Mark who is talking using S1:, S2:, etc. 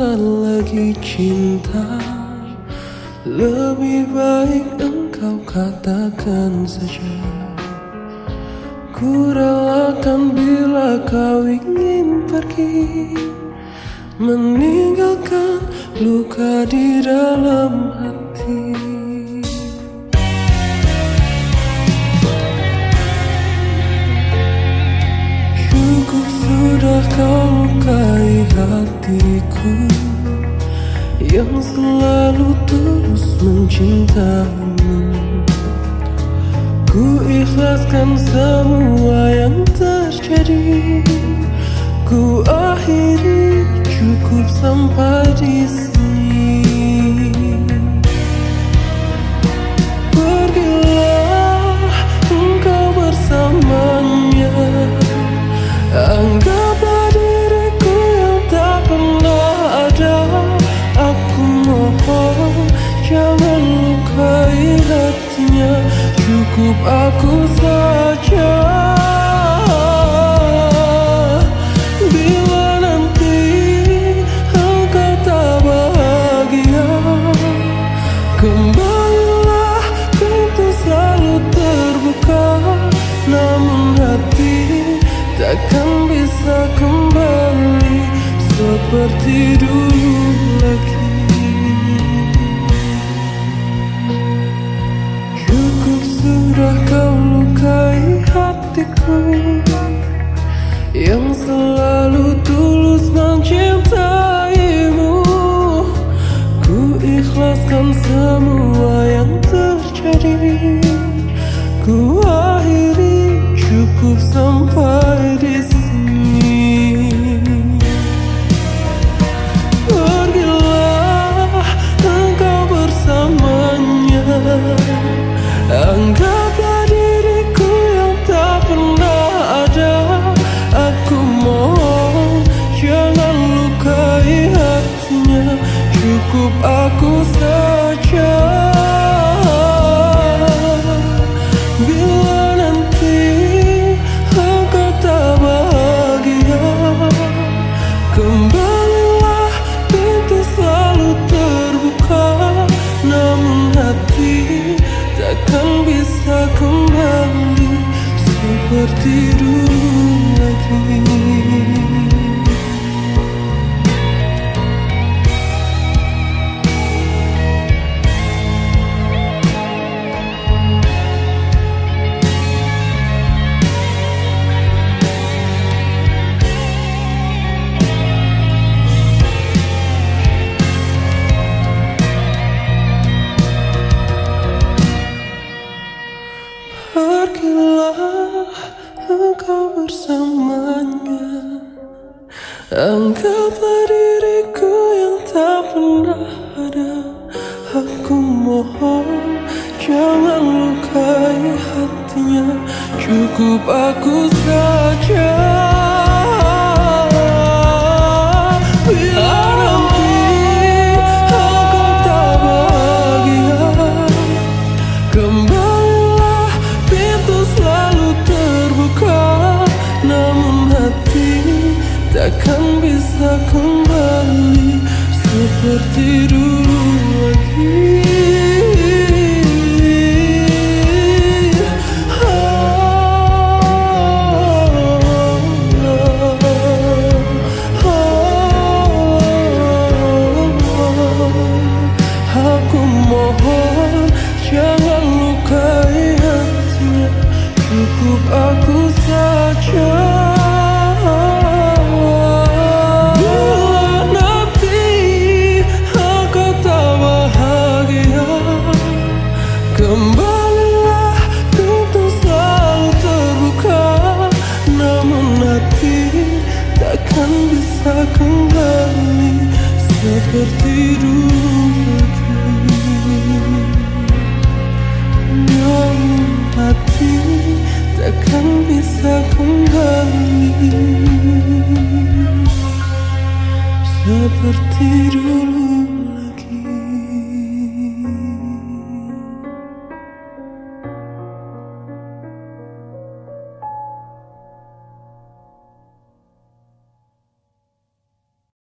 S1: tak lagi cinta. Lebih baik engkau katakan saja. Ku relakan bila kau ingin pergi. Meninggalkan luka di dalam hati. Cukup sudah kau lukai hatiku selalu tulus mencintamu. Ku ikhlaskan semua yang Cukup aku saja. Bila nanti engkau tak bahagia Kembalilah pintu selalu terbuka. Namun hati takkan bisa kembali Seperti dulu hatiku aku saja Bila nanti engkau tak bahagia Kembalilah pintu selalu terbuka. Namun hati takkan bisa kembali Seperti dulu lagi Anggaplah diriku yang tak pernah ada. Aku mohon jangan lukai hatinya. Cukup aku saja Seperti tertidur